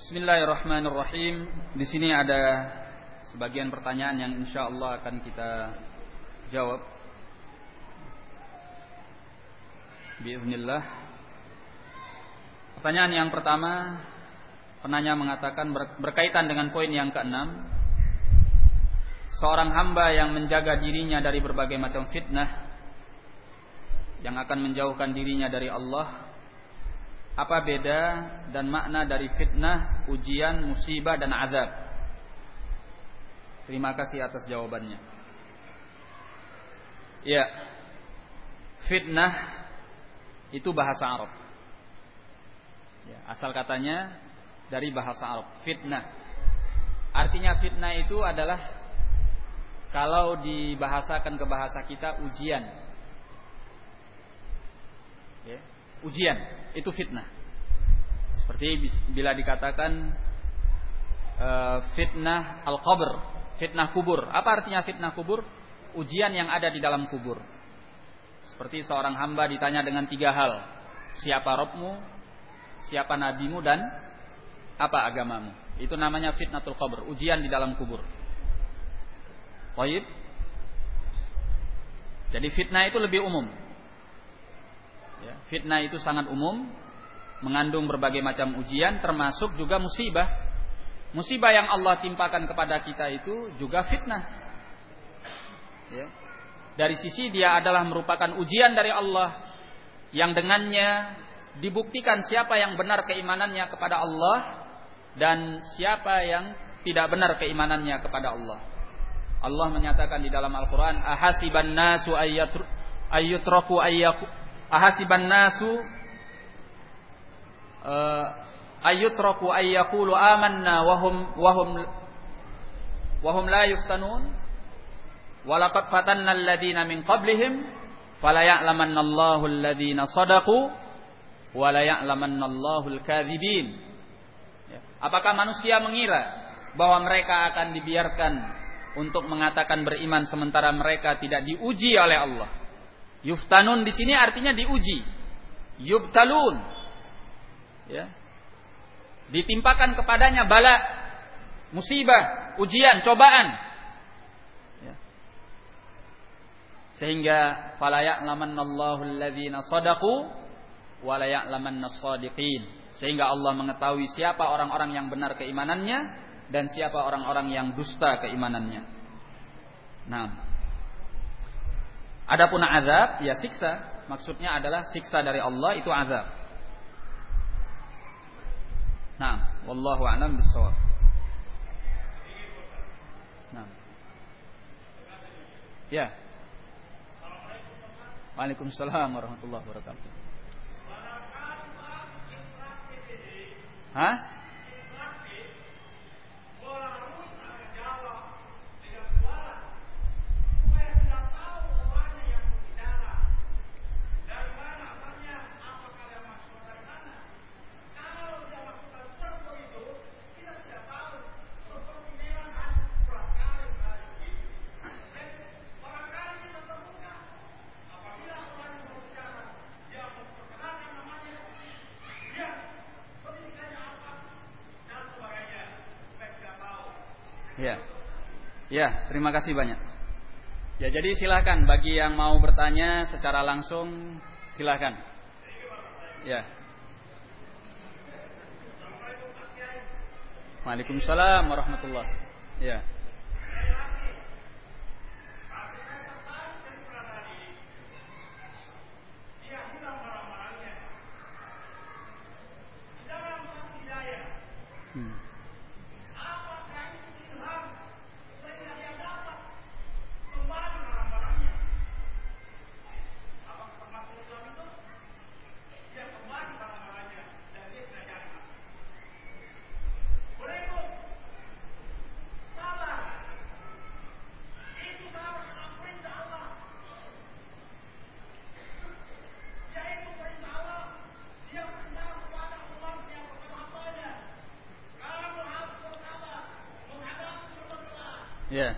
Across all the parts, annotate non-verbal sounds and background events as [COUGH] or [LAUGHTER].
Bismillahirrahmanirrahim. Di sini ada sebagian pertanyaan yang insya Allah akan kita jawab. Bismillah. Pertanyaan yang pertama, penanya mengatakan berkaitan dengan poin yang keenam, seorang hamba yang menjaga dirinya dari berbagai macam fitnah yang akan menjauhkan dirinya dari Allah apa beda dan makna dari fitnah, ujian, musibah dan azab? Terima kasih atas jawabannya. Ya. Fitnah itu bahasa Arab. Ya, asal katanya dari bahasa Arab, fitnah. Artinya fitnah itu adalah kalau dibahasakan ke bahasa kita ujian. Ya, ujian itu fitnah. Seperti bila dikatakan uh, fitnah al-qabr, fitnah kubur. Apa artinya fitnah kubur? Ujian yang ada di dalam kubur. Seperti seorang hamba ditanya dengan tiga hal. Siapa robmu, siapa nabimu, dan apa agamamu. Itu namanya fitnatul qabr, ujian di dalam kubur. Baik. Jadi fitnah itu lebih umum. Ya, fitnah itu sangat umum, mengandung berbagai macam ujian, termasuk juga musibah. Musibah yang Allah timpakan kepada kita itu juga fitnah. Ya. Dari sisi dia adalah merupakan ujian dari Allah yang dengannya dibuktikan siapa yang benar keimanannya kepada Allah dan siapa yang tidak benar keimanannya kepada Allah. Allah menyatakan di dalam Al-Qur'an ahasiban nasu ayyutraku ayyaku ahasiban nasu uh, ayyutraku ayyakulu amanna wahum wahum wahum la yuftanun. Walaqad fatanna alladhina min qablihim fala ya'lamanna Allahu alladhina sadaqu wa la ya'lamanna Allahu al-kadzibin ya. apakah manusia mengira bahwa mereka akan dibiarkan untuk mengatakan beriman sementara mereka tidak diuji oleh Allah Yuftanun di sini artinya diuji. Yubtalun. Ya. Ditimpakan kepadanya bala, musibah, ujian, cobaan. Ya. Sehingga fala ya'lamannallahu alladzina sadaqu wa la. Sehingga Allah mengetahui siapa orang-orang yang benar keimanannya dan siapa orang-orang yang dusta keimanannya. Nah, Adapun azab ya siksa, maksudnya adalah siksa dari Allah itu azab. Nah, wallahu a'lam bissawab. Nah. Ya. Waalaikumsalam warahmatullahi wabarakatuh. Hah? Ya. Ya, terima kasih banyak. Ya, jadi silahkan bagi yang mau bertanya secara langsung silahkan. Ya. Waalaikumsalam warahmatullahi. Ya. Yeah.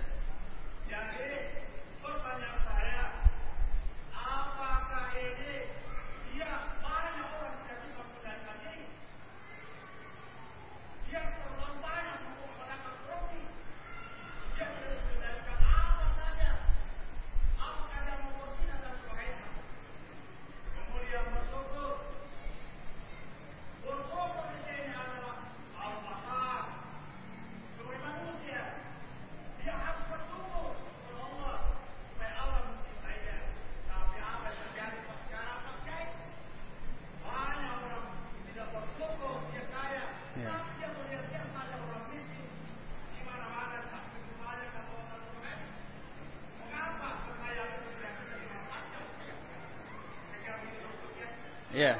Ya.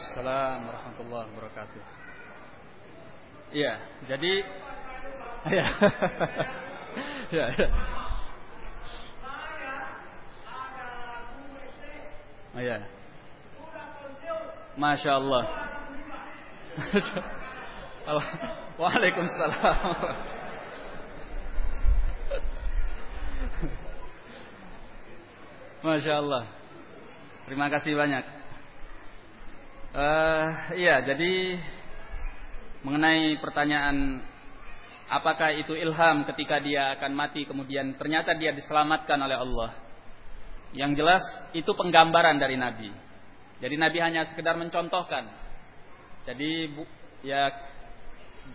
Assalamualaikum warahmatullahi wabarakatuh. Iya, jadi [LAUGHS] ya. ya, ya. Oh, ya. Masya Allah. [LAUGHS] Waalaikumsalam. [LAUGHS] Masya Allah. Terima kasih banyak. Uh, iya, jadi mengenai pertanyaan apakah itu ilham ketika dia akan mati kemudian ternyata dia diselamatkan oleh Allah. Yang jelas itu penggambaran dari Nabi. Jadi Nabi hanya sekedar mencontohkan. Jadi ya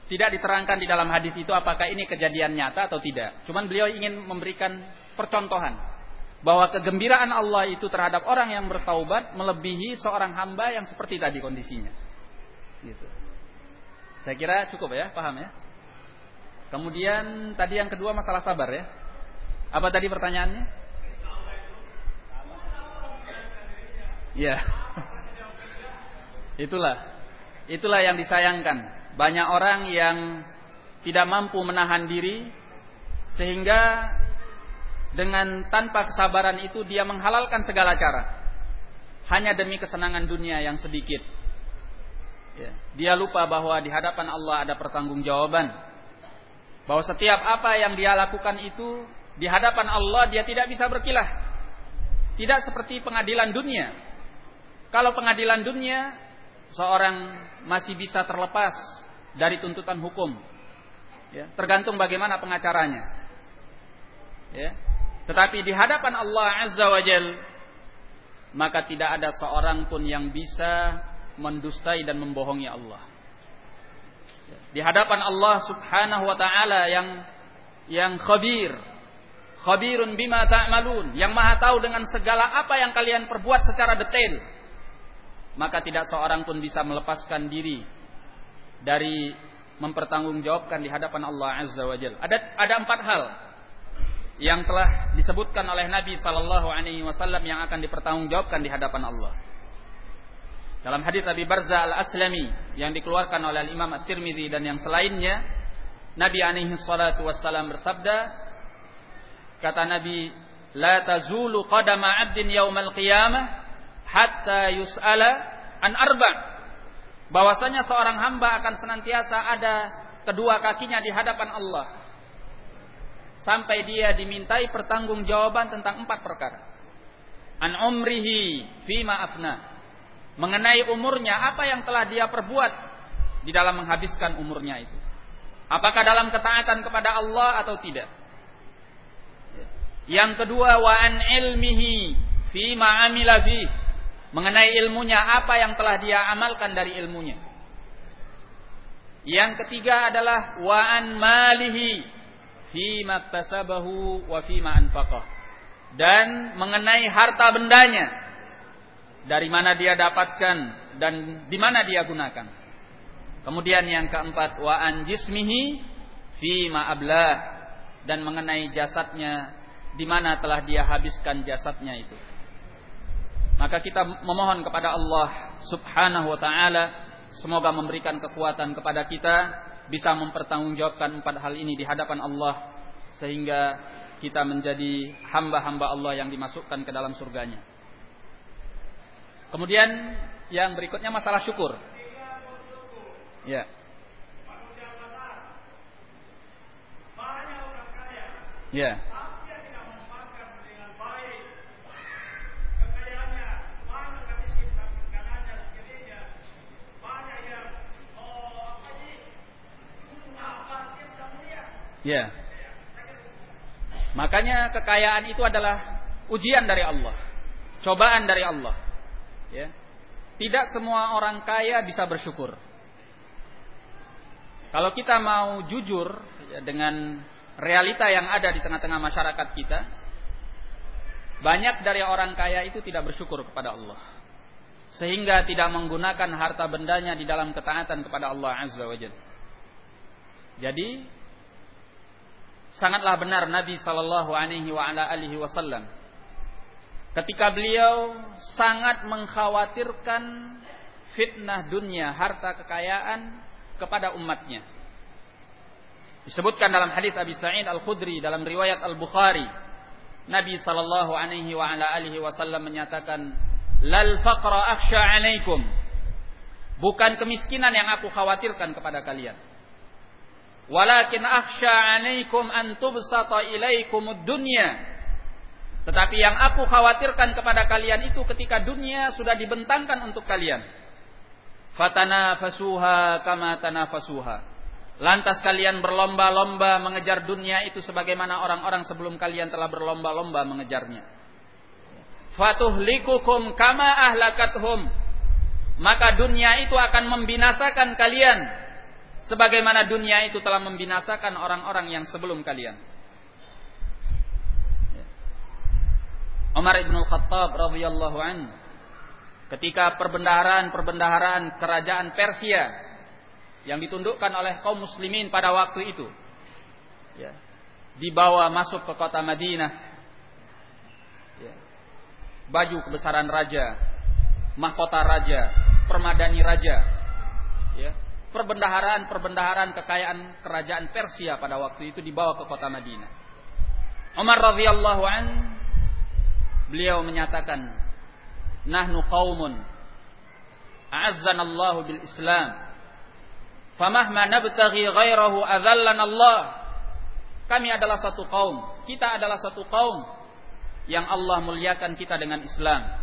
tidak diterangkan di dalam hadis itu apakah ini kejadian nyata atau tidak. Cuman beliau ingin memberikan percontohan bahwa kegembiraan Allah itu terhadap orang yang bertaubat melebihi seorang hamba yang seperti tadi kondisinya. Gitu. Saya kira cukup ya, paham ya? Kemudian tadi yang kedua masalah sabar ya. Apa tadi pertanyaannya? Ya. [LAUGHS] Itulah. Itulah yang disayangkan. Banyak orang yang tidak mampu menahan diri sehingga dengan tanpa kesabaran itu dia menghalalkan segala cara hanya demi kesenangan dunia yang sedikit. Ya. Dia lupa bahwa di hadapan Allah ada pertanggungjawaban. Bahwa setiap apa yang dia lakukan itu di hadapan Allah dia tidak bisa berkilah. Tidak seperti pengadilan dunia kalau pengadilan dunia seorang masih bisa terlepas dari tuntutan hukum, ya, tergantung bagaimana pengacaranya. Ya. Tetapi di hadapan Allah Azza wa Jal, maka tidak ada seorang pun yang bisa mendustai dan membohongi Allah. Di hadapan Allah Subhanahu wa taala yang yang khabir, khabirun bima ta'malun, yang maha tahu dengan segala apa yang kalian perbuat secara detail maka tidak seorang pun bisa melepaskan diri dari mempertanggungjawabkan di hadapan Allah Azza wa Jalla. Ada ada empat hal yang telah disebutkan oleh Nabi Sallallahu Alaihi Wasallam yang akan dipertanggungjawabkan di hadapan Allah. Dalam hadis Abi Barza al Aslami yang dikeluarkan oleh Imam At-Tirmidzi dan yang selainnya, Nabi alaihi wassalam bersabda, kata Nabi, "La tazulu qadama 'abdin yaumal qiyamah hatta yus'ala an arba. Bahwasanya seorang hamba akan senantiasa ada kedua kakinya di hadapan Allah. Sampai dia dimintai pertanggungjawaban tentang empat perkara. An umrihi fima afna. Mengenai umurnya, apa yang telah dia perbuat di dalam menghabiskan umurnya itu. Apakah dalam ketaatan kepada Allah atau tidak. Yang kedua, wa an ilmihi fima amila fihi mengenai ilmunya apa yang telah dia amalkan dari ilmunya. Yang ketiga adalah wa an malihi fi maktasabahu wa fi ma anfaqah. Dan mengenai harta bendanya dari mana dia dapatkan dan di mana dia gunakan. Kemudian yang keempat wa an jismihi fi ma ablah dan mengenai jasadnya di mana telah dia habiskan jasadnya itu. Maka kita memohon kepada Allah Subhanahu wa taala semoga memberikan kekuatan kepada kita bisa mempertanggungjawabkan empat hal ini di hadapan Allah sehingga kita menjadi hamba-hamba Allah yang dimasukkan ke dalam surganya. Kemudian yang berikutnya masalah syukur. Ya. Ya. Ya. Makanya kekayaan itu adalah ujian dari Allah, cobaan dari Allah. Ya. Tidak semua orang kaya bisa bersyukur. Kalau kita mau jujur ya, dengan realita yang ada di tengah-tengah masyarakat kita, banyak dari orang kaya itu tidak bersyukur kepada Allah. Sehingga tidak menggunakan harta bendanya di dalam ketaatan kepada Allah Azza wa. Jadi sangatlah benar Nabi sallallahu alaihi wasallam ketika beliau sangat mengkhawatirkan fitnah dunia, harta kekayaan kepada umatnya. Disebutkan dalam hadis Abi Sa'id Al-Khudri dalam riwayat Al-Bukhari, Nabi sallallahu alaihi wasallam menyatakan, "Lal faqra akhsha 'alaikum." Bukan kemiskinan yang aku khawatirkan kepada kalian. Walakin akhsha 'alaikum an tubsata ilaikumud dunya tetapi yang aku khawatirkan kepada kalian itu ketika dunia sudah dibentangkan untuk kalian. Fatana fasuha kama tanafasuha. Lantas kalian berlomba-lomba mengejar dunia itu sebagaimana orang-orang sebelum kalian telah berlomba-lomba mengejarnya. Fatuhlikukum kama ahlakathum. Maka dunia itu akan membinasakan kalian sebagaimana dunia itu telah membinasakan orang-orang yang sebelum kalian. Umar ibn Khattab radhiyallahu an ketika perbendaharaan-perbendaharaan kerajaan Persia yang ditundukkan oleh kaum muslimin pada waktu itu ya, dibawa masuk ke kota Madinah ya, baju kebesaran raja mahkota raja permadani raja perbendaharaan-perbendaharaan kekayaan kerajaan Persia pada waktu itu dibawa ke kota Madinah. Umar radhiyallahu an beliau menyatakan nahnu qaumun a'azzanallahu bil Islam. Famahma nabtaghi ghairahu adzallana Allah. Kami adalah satu kaum kita adalah satu kaum yang Allah muliakan kita dengan Islam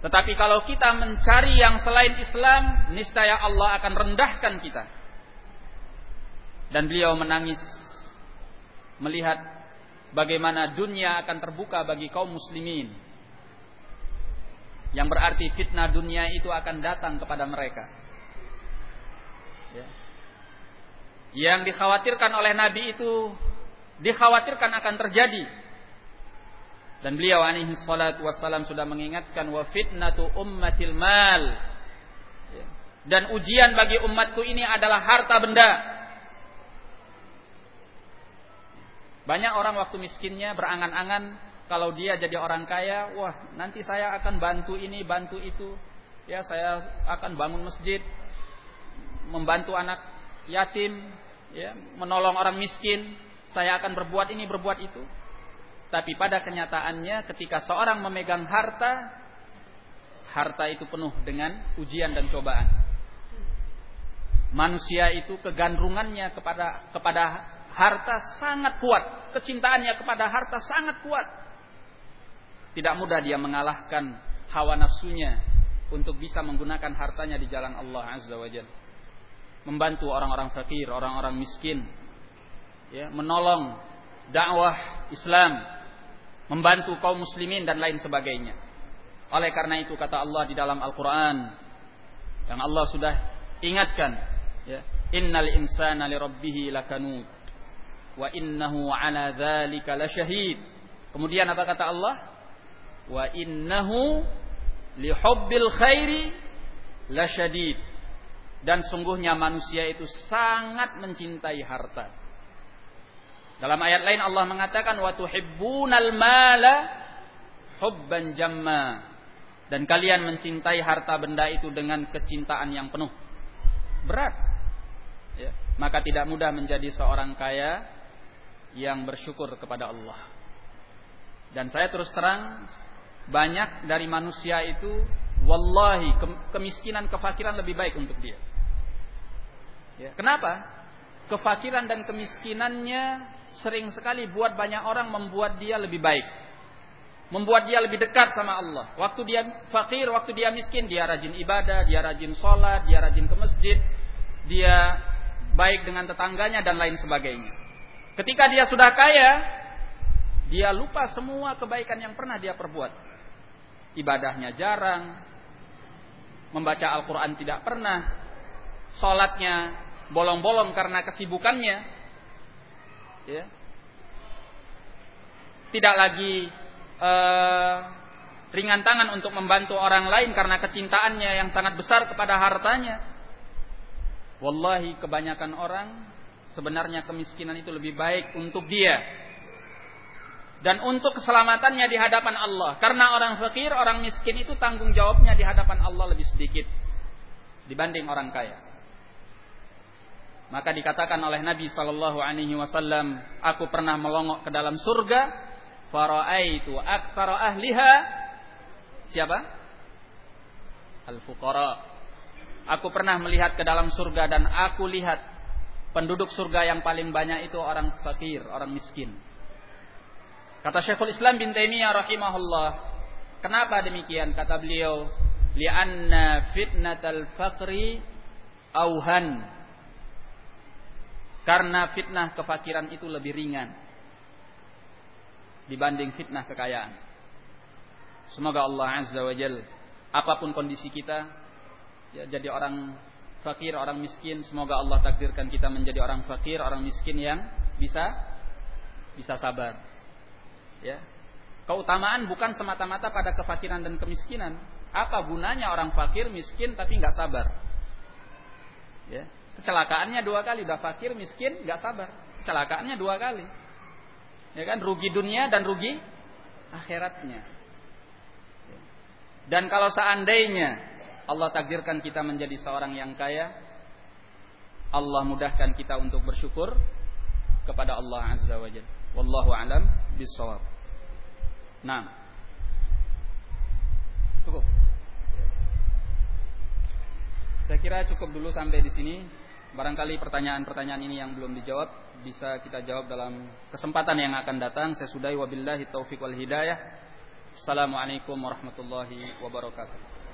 tetapi kalau kita mencari yang selain Islam niscaya Allah akan rendahkan kita dan beliau menangis melihat bagaimana dunia akan terbuka bagi kaum muslimin. Yang berarti fitnah dunia itu akan datang kepada mereka. Ya. Yang dikhawatirkan oleh Nabi itu dikhawatirkan akan terjadi. Dan beliau alaihi salatu wassalam sudah mengingatkan wa fitnatu ummatil mal. Ya. Dan ujian bagi umatku ini adalah harta benda. Banyak orang waktu miskinnya berangan-angan kalau dia jadi orang kaya, wah nanti saya akan bantu ini, bantu itu. Ya, saya akan bangun masjid, membantu anak yatim, ya, menolong orang miskin. Saya akan berbuat ini, berbuat itu. Tapi pada kenyataannya ketika seorang memegang harta, harta itu penuh dengan ujian dan cobaan. Manusia itu kegandrungannya kepada kepada harta sangat kuat, kecintaannya kepada harta sangat kuat. Tidak mudah dia mengalahkan hawa nafsunya untuk bisa menggunakan hartanya di jalan Allah Azza wa Jalla. Membantu orang-orang fakir, orang-orang miskin. Ya, menolong dakwah Islam, membantu kaum muslimin dan lain sebagainya. Oleh karena itu kata Allah di dalam Al-Qur'an yang Allah sudah ingatkan, ya, innal insana li rabbih lakanut wa innahu ala dzalika lasyahid. Kemudian apa kata Allah? Wa innahu li hubbil khairi lasyadid. Dan sungguhnya manusia itu sangat mencintai harta. Dalam ayat lain Allah mengatakan wa tuhibbunal mala hubban jamma. Dan kalian mencintai harta benda itu dengan kecintaan yang penuh. Berat. Ya. Maka tidak mudah menjadi seorang kaya yang bersyukur kepada Allah. Dan saya terus terang banyak dari manusia itu wallahi kemiskinan kefakiran lebih baik untuk dia. Ya, kenapa? Kefakiran dan kemiskinannya sering sekali buat banyak orang membuat dia lebih baik. Membuat dia lebih dekat sama Allah. Waktu dia fakir, waktu dia miskin, dia rajin ibadah, dia rajin sholat, dia rajin ke masjid, dia baik dengan tetangganya dan lain sebagainya. Ketika dia sudah kaya, dia lupa semua kebaikan yang pernah dia perbuat. Ibadahnya jarang, membaca Al-Quran tidak pernah, sholatnya bolong-bolong karena kesibukannya. Ya. Tidak lagi uh, ringan tangan untuk membantu orang lain karena kecintaannya yang sangat besar kepada hartanya. Wallahi kebanyakan orang sebenarnya kemiskinan itu lebih baik untuk dia dan untuk keselamatannya di hadapan Allah. Karena orang fakir, orang miskin itu tanggung jawabnya di hadapan Allah lebih sedikit dibanding orang kaya. Maka dikatakan oleh Nabi Shallallahu Alaihi Wasallam, aku pernah melongok ke dalam surga, itu aktsara ahliha siapa? Al-fuqara. Aku pernah melihat ke dalam surga dan aku lihat penduduk surga yang paling banyak itu orang fakir, orang miskin. Kata Syekhul Islam bin Taimiyah rahimahullah, kenapa demikian? Kata beliau, li'anna fitnatal faqri auhan. Karena fitnah kefakiran itu lebih ringan dibanding fitnah kekayaan. Semoga Allah Azza wa Jal apa pun kondisi kita ya, jadi orang fakir, orang miskin, semoga Allah takdirkan kita menjadi orang fakir, orang miskin yang bisa bisa sabar. Ya. Keutamaan bukan semata-mata pada kefakiran dan kemiskinan. Apa gunanya orang fakir, miskin tapi nggak sabar? Ya. Kecelakaannya dua kali, udah fakir, miskin, nggak sabar. Kecelakaannya dua kali. Ya kan, rugi dunia dan rugi akhiratnya. Dan kalau seandainya Allah takdirkan kita menjadi seorang yang kaya, Allah mudahkan kita untuk bersyukur kepada Allah Azza wa Jalla. Wallahu alam bisawab. Nah. Cukup. Saya kira cukup dulu sampai di sini. Barangkali pertanyaan-pertanyaan ini yang belum dijawab bisa kita jawab dalam kesempatan yang akan datang. Saya sudahi wabillahi taufik wal hidayah. Assalamualaikum warahmatullahi wabarakatuh.